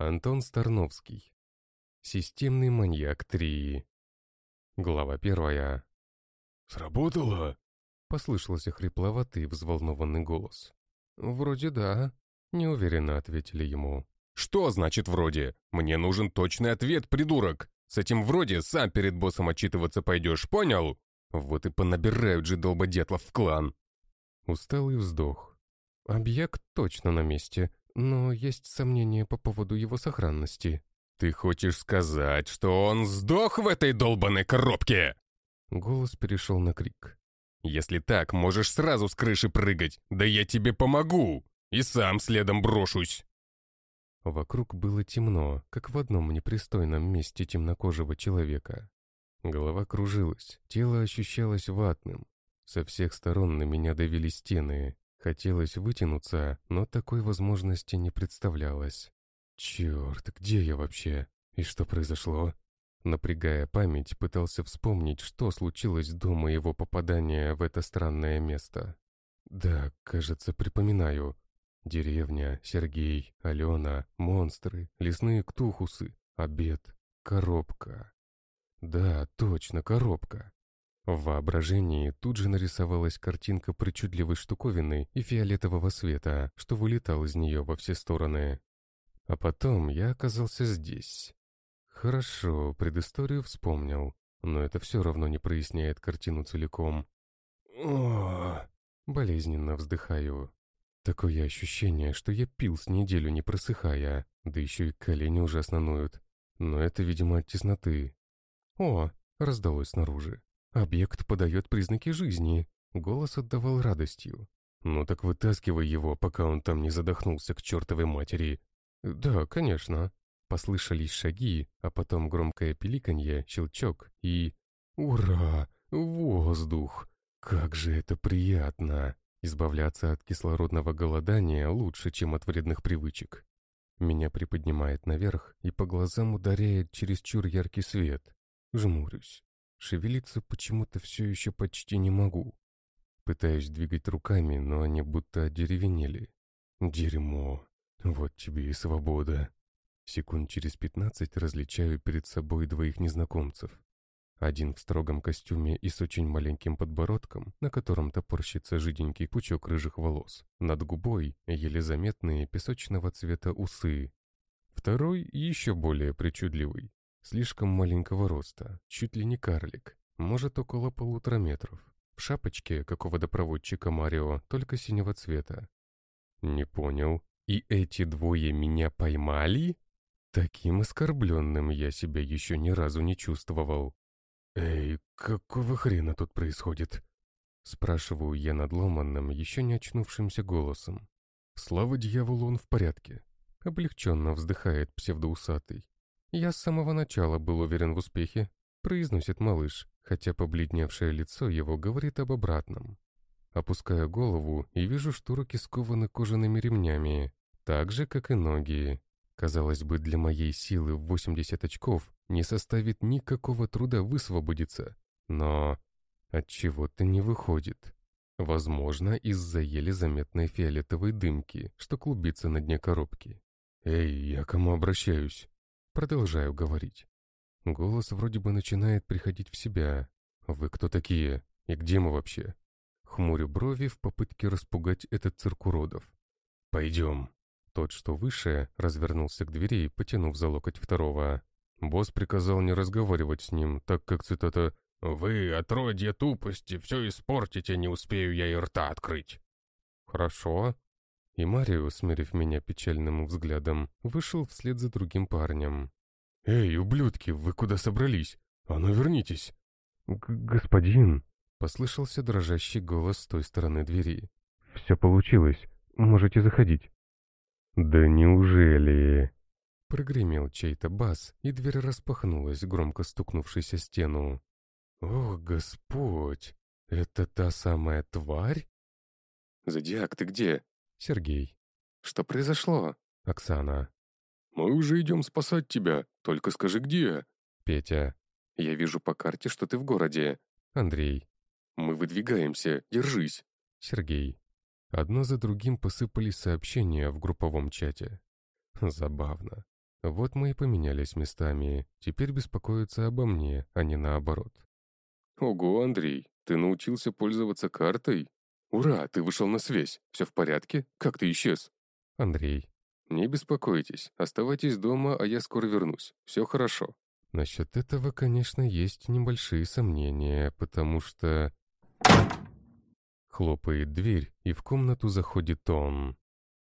Антон Старновский. Системный маньяк 3. Глава первая. «Сработало?» — послышался хрипловатый взволнованный голос. «Вроде да», — неуверенно ответили ему. «Что значит «вроде»? Мне нужен точный ответ, придурок! С этим «вроде» сам перед боссом отчитываться пойдешь, понял? Вот и понабирают же долбодетлов в клан!» Усталый вздох. Объект точно на месте, но есть сомнения по поводу его сохранности. «Ты хочешь сказать, что он сдох в этой долбанной коробке?» Голос перешел на крик. «Если так, можешь сразу с крыши прыгать, да я тебе помогу! И сам следом брошусь!» Вокруг было темно, как в одном непристойном месте темнокожего человека. Голова кружилась, тело ощущалось ватным. Со всех сторон на меня давили стены, Хотелось вытянуться, но такой возможности не представлялось. Черт, где я вообще? И что произошло? Напрягая память, пытался вспомнить, что случилось до моего попадания в это странное место. Да, кажется, припоминаю. Деревня, Сергей, Алена, монстры, лесные ктухусы, обед, коробка. Да, точно, коробка. В воображении тут же нарисовалась картинка причудливой штуковины и фиолетового света, что вылетал из нее во все стороны. А потом я оказался здесь. Хорошо, предысторию вспомнил, но это все равно не проясняет картину целиком. О, болезненно вздыхаю. Такое ощущение, что я пил с неделю не просыхая, да еще и колени ужасно ноют. Но это, видимо, от тесноты. О, раздалось снаружи. Объект подает признаки жизни. Голос отдавал радостью. «Ну так вытаскивай его, пока он там не задохнулся к чертовой матери». «Да, конечно». Послышались шаги, а потом громкое пиликанье, щелчок и... «Ура! Воздух! Как же это приятно!» Избавляться от кислородного голодания лучше, чем от вредных привычек. Меня приподнимает наверх, и по глазам ударяет чересчур яркий свет. Жмурюсь. Шевелиться почему-то все еще почти не могу. Пытаюсь двигать руками, но они будто одеревенели. Дерьмо. Вот тебе и свобода. Секунд через пятнадцать различаю перед собой двоих незнакомцев. Один в строгом костюме и с очень маленьким подбородком, на котором топорщится жиденький пучок рыжих волос. Над губой еле заметные песочного цвета усы. Второй еще более причудливый, Слишком маленького роста, чуть ли не карлик, может около полутора метров. В шапочке, как у водопроводчика Марио, только синего цвета. Не понял. И эти двое меня поймали? Таким оскорбленным я себя еще ни разу не чувствовал. «Эй, какого хрена тут происходит?» Спрашиваю я надломанным, еще не очнувшимся голосом. Слава дьяволу, он в порядке. Облегченно вздыхает псевдоусатый. «Я с самого начала был уверен в успехе», — произносит малыш, хотя побледневшее лицо его говорит об обратном. Опускаю голову и вижу, что руки скованы кожаными ремнями, так же, как и ноги. Казалось бы, для моей силы в 80 очков не составит никакого труда высвободиться, но от чего-то не выходит. Возможно, из-за еле заметной фиолетовой дымки, что клубится на дне коробки. «Эй, я кому обращаюсь?» Продолжаю говорить. Голос вроде бы начинает приходить в себя. «Вы кто такие? И где мы вообще?» Хмурю брови в попытке распугать этот цирк уродов. «Пойдем». Тот, что выше, развернулся к двери, потянув за локоть второго. Босс приказал не разговаривать с ним, так как, цитата, «Вы, отродье тупости, все испортите, не успею я и рта открыть». «Хорошо», и Марио, смерив меня печальным взглядом, вышел вслед за другим парнем. «Эй, ублюдки, вы куда собрались? А ну вернитесь!» «Господин!» — послышался дрожащий голос с той стороны двери. «Все получилось. Можете заходить». «Да неужели?» Прогремел чей-то бас, и дверь распахнулась, громко стукнувшись о стену. «Ох, Господь! Это та самая тварь?» «Зодиак, ты где?» Сергей. «Что произошло?» Оксана. «Мы уже идем спасать тебя, только скажи, где?» Петя. «Я вижу по карте, что ты в городе». Андрей. «Мы выдвигаемся, держись». Сергей. Одно за другим посыпались сообщения в групповом чате. Забавно. Вот мы и поменялись местами. Теперь беспокоятся обо мне, а не наоборот. «Ого, Андрей, ты научился пользоваться картой? Ура, ты вышел на связь. Все в порядке? Как ты исчез?» «Андрей». «Не беспокойтесь. Оставайтесь дома, а я скоро вернусь. Все хорошо». Насчет этого, конечно, есть небольшие сомнения, потому что... Хлопает дверь, и в комнату заходит он.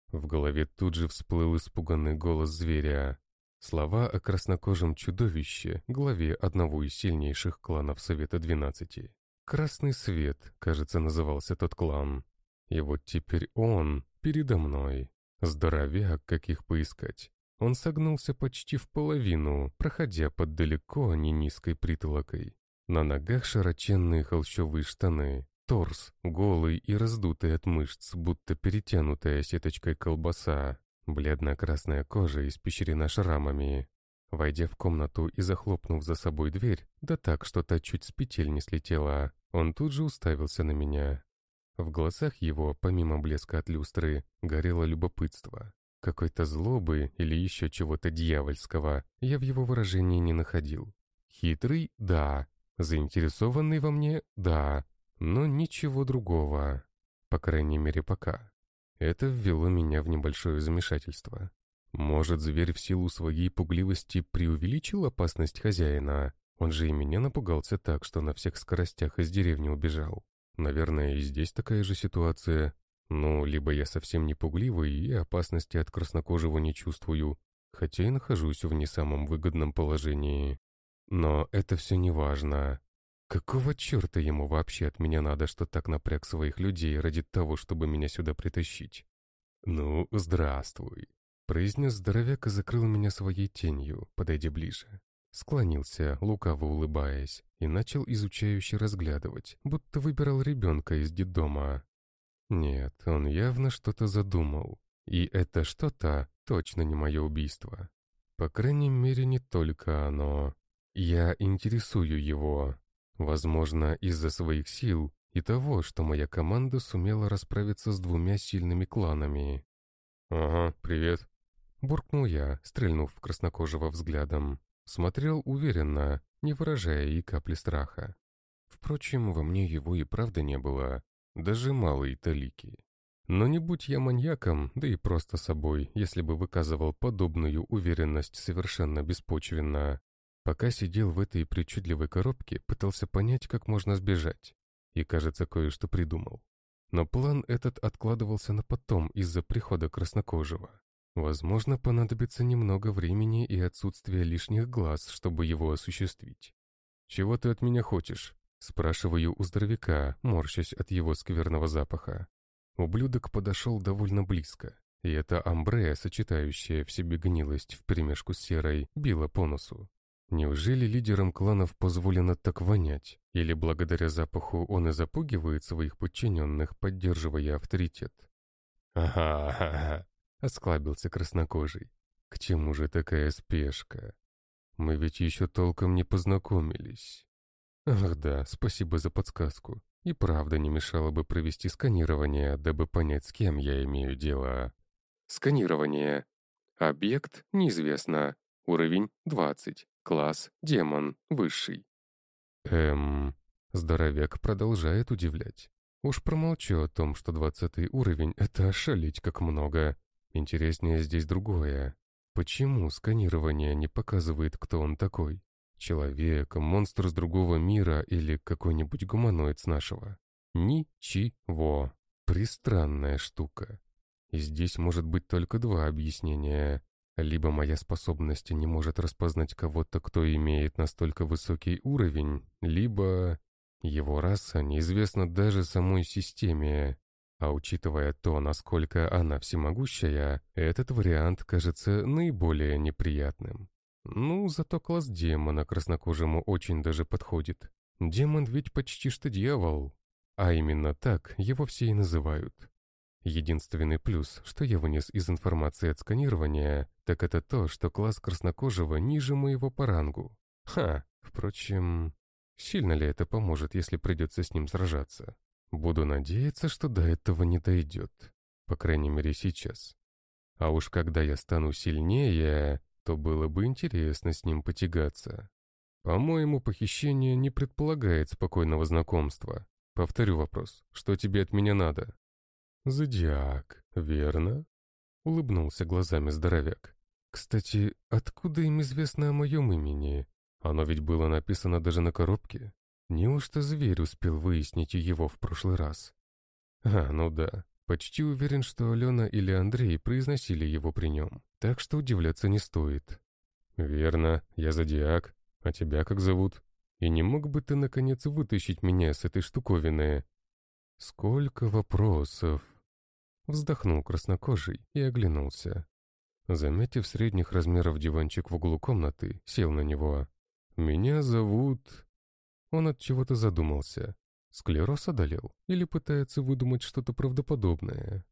В голове тут же всплыл испуганный голос зверя. Слова о краснокожем чудовище, главе одного из сильнейших кланов Совета Двенадцати. «Красный свет», кажется, назывался тот клан. И вот теперь он передо мной. Здоровяк, как их поискать. Он согнулся почти в половину, проходя под далеко не низкой притолокой. На ногах широченные холщовые штаны, Торс, голый и раздутый от мышц, будто перетянутая сеточкой колбаса. Бледно-красная кожа испещрена шрамами. Войдя в комнату и захлопнув за собой дверь, да так, что та чуть с петель не слетела, он тут же уставился на меня. В глазах его, помимо блеска от люстры, горело любопытство. Какой-то злобы или еще чего-то дьявольского я в его выражении не находил. Хитрый — да. Заинтересованный во мне — да но ничего другого. По крайней мере, пока. Это ввело меня в небольшое замешательство. Может, зверь в силу своей пугливости преувеличил опасность хозяина? Он же и меня напугался так, что на всех скоростях из деревни убежал. Наверное, и здесь такая же ситуация. Ну, либо я совсем не пугливый и опасности от краснокожего не чувствую, хотя и нахожусь в не самом выгодном положении. Но это все не важно. Какого черта ему вообще от меня надо, что так напряг своих людей ради того, чтобы меня сюда притащить? «Ну, здравствуй», — произнес здоровяк и закрыл меня своей тенью, подойдя ближе. Склонился, лукаво улыбаясь, и начал изучающе разглядывать, будто выбирал ребенка из детдома. Нет, он явно что-то задумал. И это что-то точно не мое убийство. По крайней мере, не только оно. Я интересую его, Возможно, из-за своих сил и того, что моя команда сумела расправиться с двумя сильными кланами. «Ага, привет», — буркнул я, стрельнув краснокожего взглядом. Смотрел уверенно, не выражая и капли страха. Впрочем, во мне его и правда не было, даже малой талики. Но не будь я маньяком, да и просто собой, если бы выказывал подобную уверенность совершенно беспочвенно. Пока сидел в этой причудливой коробке, пытался понять, как можно сбежать. И, кажется, кое-что придумал. Но план этот откладывался на потом из-за прихода краснокожего. Возможно, понадобится немного времени и отсутствие лишних глаз, чтобы его осуществить. «Чего ты от меня хочешь?» Спрашиваю у здоровяка, морщась от его скверного запаха. Ублюдок подошел довольно близко, и эта амбре, сочетающая в себе гнилость вперемешку с серой, била по носу. Неужели лидерам кланов позволено так вонять? Или благодаря запаху он и запугивает своих подчиненных, поддерживая авторитет? «Ага-ага-ага», — осклабился краснокожий. «К чему же такая спешка? Мы ведь еще толком не познакомились». «Ах да, спасибо за подсказку. И правда не мешало бы провести сканирование, дабы понять, с кем я имею дело». «Сканирование. Объект неизвестно. Уровень 20. Класс демон, высший. Эм, здоровяк продолжает удивлять. Уж промолчу о том, что двадцатый уровень — это ошалить как много. Интереснее здесь другое. Почему сканирование не показывает, кто он такой? Человек, монстр с другого мира или какой-нибудь гуманоид с нашего? Ничего. Пристранная штука. И здесь может быть только два объяснения. Либо моя способность не может распознать кого-то, кто имеет настолько высокий уровень, либо его раса неизвестна даже самой системе. А учитывая то, насколько она всемогущая, этот вариант кажется наиболее неприятным. Ну, зато класс демона краснокожему очень даже подходит. Демон ведь почти что дьявол. А именно так его все и называют. Единственный плюс, что я вынес из информации от сканирования, так это то, что класс краснокожего ниже моего по рангу. Ха, впрочем, сильно ли это поможет, если придется с ним сражаться? Буду надеяться, что до этого не дойдет. По крайней мере, сейчас. А уж когда я стану сильнее, то было бы интересно с ним потягаться. По-моему, похищение не предполагает спокойного знакомства. Повторю вопрос. Что тебе от меня надо? Зодиак, верно? Улыбнулся глазами здоровяк. Кстати, откуда им известно о моем имени? Оно ведь было написано даже на коробке. Неужто зверь успел выяснить его в прошлый раз? А, ну да. Почти уверен, что Алена или Андрей произносили его при нем. Так что удивляться не стоит. Верно, я зодиак. А тебя как зовут? И не мог бы ты, наконец, вытащить меня с этой штуковины? Сколько вопросов. Вздохнул краснокожий и оглянулся. Заметив средних размеров диванчик в углу комнаты, сел на него. «Меня зовут...» Он от чего-то задумался. Склероз одолел? Или пытается выдумать что-то правдоподобное?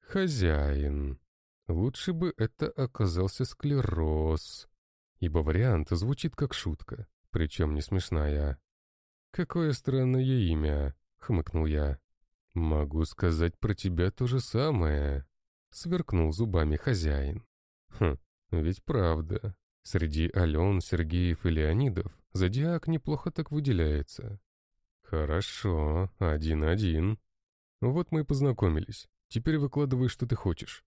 «Хозяин. Лучше бы это оказался склероз, ибо вариант звучит как шутка, причем не смешная. «Какое странное имя», — хмыкнул я. «Могу сказать про тебя то же самое», — сверкнул зубами хозяин. «Хм, ведь правда. Среди Ален, Сергеев и Леонидов зодиак неплохо так выделяется. Хорошо, один-один. Вот мы и познакомились. Теперь выкладывай, что ты хочешь.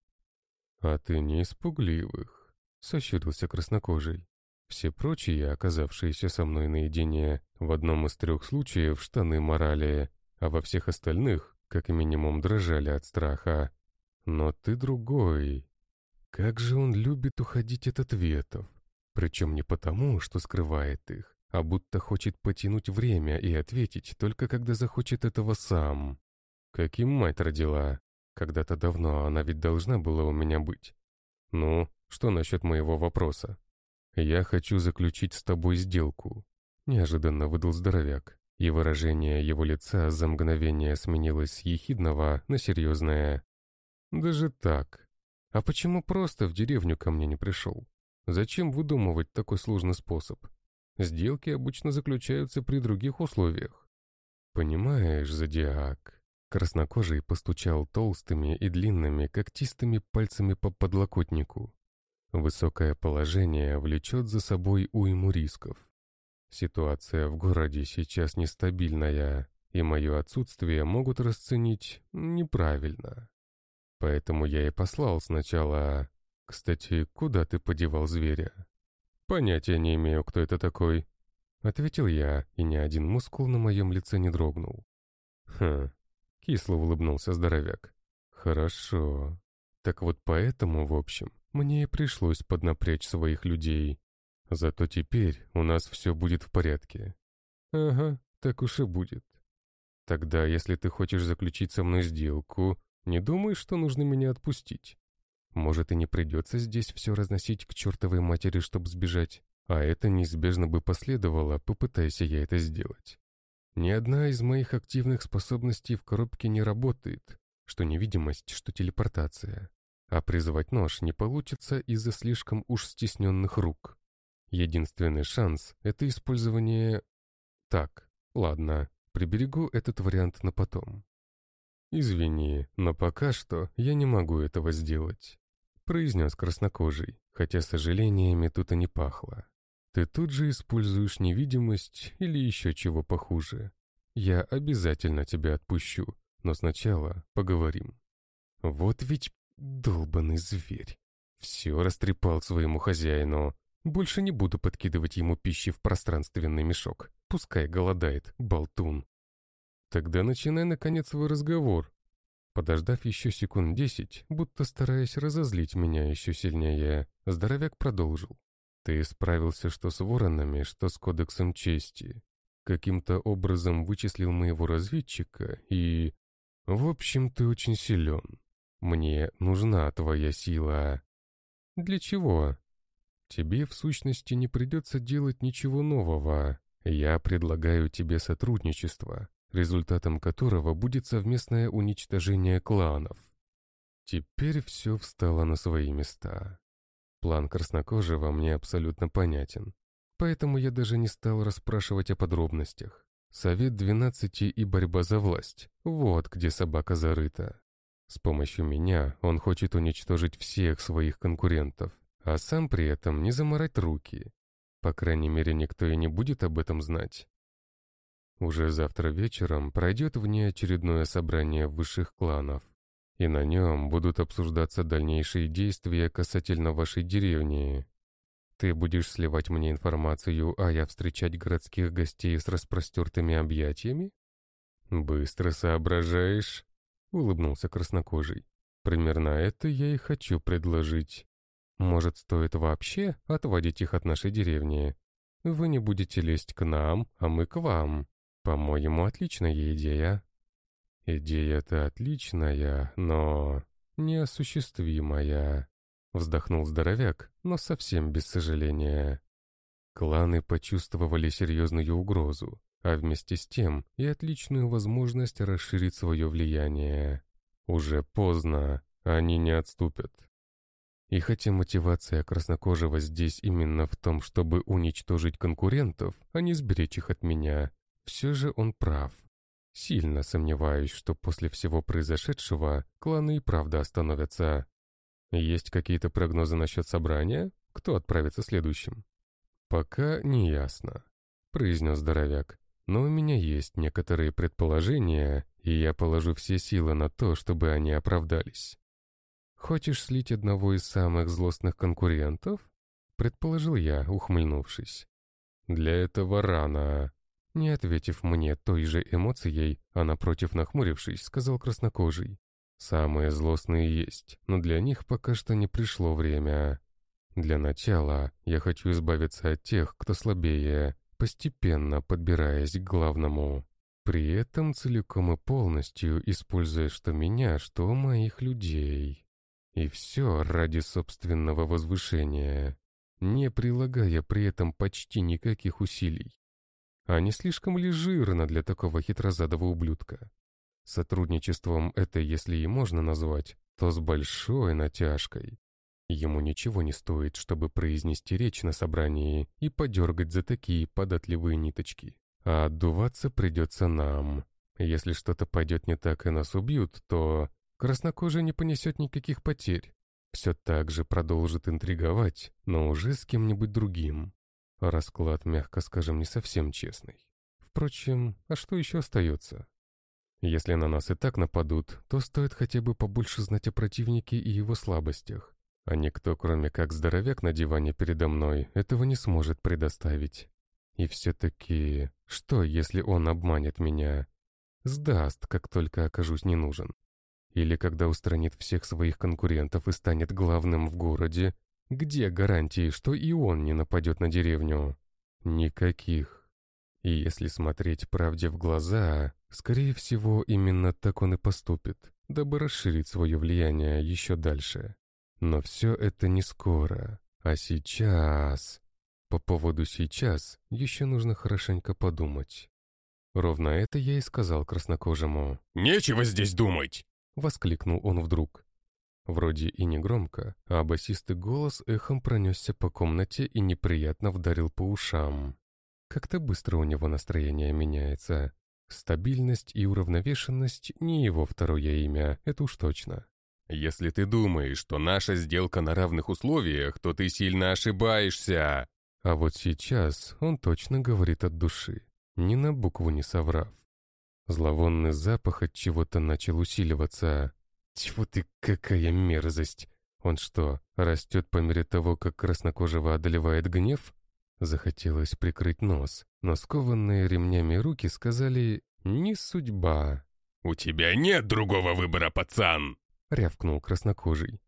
А ты не испугливых, сощурился краснокожий. Все прочие, оказавшиеся со мной наедине, в одном из трех случаев штаны морали, а во всех остальных, как минимум, дрожали от страха. Но ты другой. Как же он любит уходить от ответов. Причем не потому, что скрывает их, а будто хочет потянуть время и ответить только когда захочет этого сам. Каким мать родила? Когда-то давно она ведь должна была у меня быть. Ну, что насчет моего вопроса? Я хочу заключить с тобой сделку. Неожиданно выдал здоровяк, и выражение его лица за мгновение сменилось с ехидного на серьезное. Даже так. А почему просто в деревню ко мне не пришел? Зачем выдумывать такой сложный способ? Сделки обычно заключаются при других условиях. Понимаешь, зодиак. Краснокожий постучал толстыми и длинными когтистыми пальцами по подлокотнику. Высокое положение влечет за собой уйму рисков. Ситуация в городе сейчас нестабильная, и мое отсутствие могут расценить неправильно. Поэтому я и послал сначала «Кстати, куда ты подевал зверя?» «Понятия не имею, кто это такой», — ответил я, и ни один мускул на моем лице не дрогнул. «Хм», — кисло улыбнулся здоровяк. «Хорошо. Так вот поэтому, в общем, мне и пришлось поднапрячь своих людей. Зато теперь у нас все будет в порядке». «Ага, так уж и будет. Тогда, если ты хочешь заключить со мной сделку, не думай, что нужно меня отпустить. Может, и не придется здесь все разносить к чертовой матери, чтобы сбежать. А это неизбежно бы последовало, попытайся я это сделать. Ни одна из моих активных способностей в коробке не работает, что невидимость, что телепортация. А призывать нож не получится из-за слишком уж стесненных рук. Единственный шанс — это использование... Так, ладно, приберегу этот вариант на потом. Извини, но пока что я не могу этого сделать. — произнес краснокожий, хотя сожалениями тут и не пахло. «Ты тут же используешь невидимость или еще чего похуже. Я обязательно тебя отпущу, но сначала поговорим». Вот ведь долбанный зверь. Все растрепал своему хозяину. Больше не буду подкидывать ему пищи в пространственный мешок. Пускай голодает, болтун. Тогда начинай, наконец, свой разговор, Подождав еще секунд десять, будто стараясь разозлить меня еще сильнее, здоровяк продолжил. «Ты справился что с воронами, что с кодексом чести. Каким-то образом вычислил моего разведчика и... В общем, ты очень силен. Мне нужна твоя сила. Для чего? Тебе, в сущности, не придется делать ничего нового. Я предлагаю тебе сотрудничество результатом которого будет совместное уничтожение кланов. Теперь все встало на свои места. План краснокожего мне абсолютно понятен, поэтому я даже не стал расспрашивать о подробностях. Совет двенадцати и борьба за власть — вот где собака зарыта. С помощью меня он хочет уничтожить всех своих конкурентов, а сам при этом не заморать руки. По крайней мере, никто и не будет об этом знать. Уже завтра вечером пройдет внеочередное собрание высших кланов, и на нем будут обсуждаться дальнейшие действия касательно вашей деревни. Ты будешь сливать мне информацию, а я встречать городских гостей с распростертыми объятиями? Быстро соображаешь, улыбнулся краснокожий. Примерно это я и хочу предложить. Может, стоит вообще отводить их от нашей деревни? Вы не будете лезть к нам, а мы к вам. По-моему, отличная идея. Идея-то отличная, но неосуществимая. Вздохнул здоровяк, но совсем без сожаления. Кланы почувствовали серьезную угрозу, а вместе с тем и отличную возможность расширить свое влияние. Уже поздно, они не отступят. И хотя мотивация краснокожего здесь именно в том, чтобы уничтожить конкурентов, а не сберечь их от меня, все же он прав. Сильно сомневаюсь, что после всего произошедшего кланы и правда остановятся. Есть какие-то прогнозы насчет собрания? Кто отправится следующим? Пока не ясно, произнес здоровяк. Но у меня есть некоторые предположения, и я положу все силы на то, чтобы они оправдались. Хочешь слить одного из самых злостных конкурентов? Предположил я, ухмыльнувшись. Для этого рано. Не ответив мне той же эмоцией, а напротив нахмурившись, сказал краснокожий. Самые злостные есть, но для них пока что не пришло время. Для начала я хочу избавиться от тех, кто слабее, постепенно подбираясь к главному. При этом целиком и полностью используя что меня, что моих людей. И все ради собственного возвышения, не прилагая при этом почти никаких усилий. А не слишком ли жирно для такого хитрозадого ублюдка? Сотрудничеством это, если и можно назвать, то с большой натяжкой. Ему ничего не стоит, чтобы произнести речь на собрании и подергать за такие податливые ниточки. А отдуваться придется нам. Если что-то пойдет не так и нас убьют, то краснокожий не понесет никаких потерь. Все так же продолжит интриговать, но уже с кем-нибудь другим. Расклад, мягко скажем, не совсем честный. Впрочем, а что еще остается? Если на нас и так нападут, то стоит хотя бы побольше знать о противнике и его слабостях. А никто, кроме как здоровяк на диване передо мной, этого не сможет предоставить. И все-таки, что, если он обманет меня? Сдаст, как только окажусь не нужен. Или когда устранит всех своих конкурентов и станет главным в городе, где гарантии, что и он не нападет на деревню? Никаких. И если смотреть правде в глаза, Скорее всего, именно так он и поступит, дабы расширить свое влияние еще дальше. Но все это не скоро, а сейчас... По поводу «сейчас» еще нужно хорошенько подумать. Ровно это я и сказал краснокожему. «Нечего здесь думать!» — воскликнул он вдруг. Вроде и не громко, а басистый голос эхом пронесся по комнате и неприятно вдарил по ушам. Как-то быстро у него настроение меняется. Стабильность и уравновешенность — не его второе имя, это уж точно. «Если ты думаешь, что наша сделка на равных условиях, то ты сильно ошибаешься!» А вот сейчас он точно говорит от души, ни на букву не соврав. Зловонный запах от чего-то начал усиливаться. Тьфу ты, какая мерзость! Он что, растет по мере того, как краснокожего одолевает гнев? Захотелось прикрыть нос, но скованные ремнями руки сказали «не судьба». «У тебя нет другого выбора, пацан!» — рявкнул краснокожий.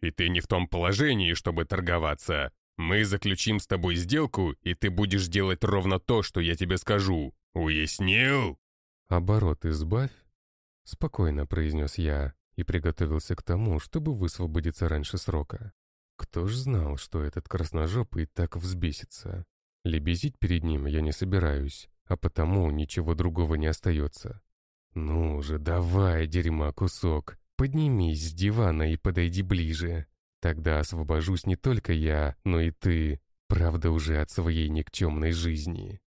«И ты не в том положении, чтобы торговаться. Мы заключим с тобой сделку, и ты будешь делать ровно то, что я тебе скажу. Уяснил?» «Оборот избавь», — спокойно произнес я и приготовился к тому, чтобы высвободиться раньше срока. Кто ж знал, что этот красножопый так взбесится? Лебезить перед ним я не собираюсь, а потому ничего другого не остается. Ну же, давай, дерьма, кусок, поднимись с дивана и подойди ближе. Тогда освобожусь не только я, но и ты, правда уже от своей никчемной жизни.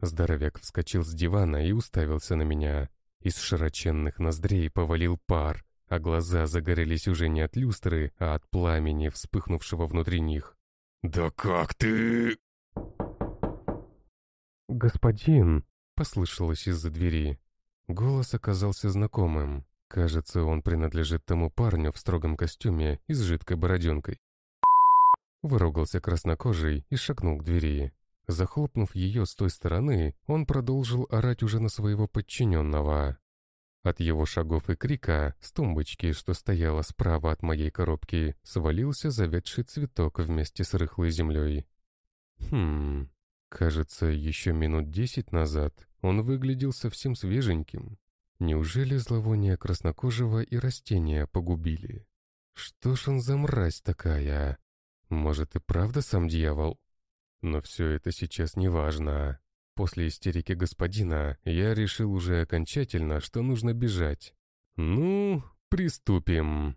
Здоровяк вскочил с дивана и уставился на меня. Из широченных ноздрей повалил пар, а глаза загорелись уже не от люстры, а от пламени, вспыхнувшего внутри них. «Да как ты...» «Господин!» — послышалось из-за двери. Голос оказался знакомым. Кажется, он принадлежит тому парню в строгом костюме и с жидкой бороденкой. Выругался краснокожий и шагнул к двери. Захлопнув ее с той стороны, он продолжил орать уже на своего подчиненного. От его шагов и крика с тумбочки, что стояла справа от моей коробки, свалился завядший цветок вместе с рыхлой землей. Хм, кажется, еще минут десять назад он выглядел совсем свеженьким. Неужели зловоние краснокожего и растения погубили? Что ж он за мразь такая? Может и правда сам дьявол? Но все это сейчас не важно. После истерики господина я решил уже окончательно, что нужно бежать. Ну, приступим.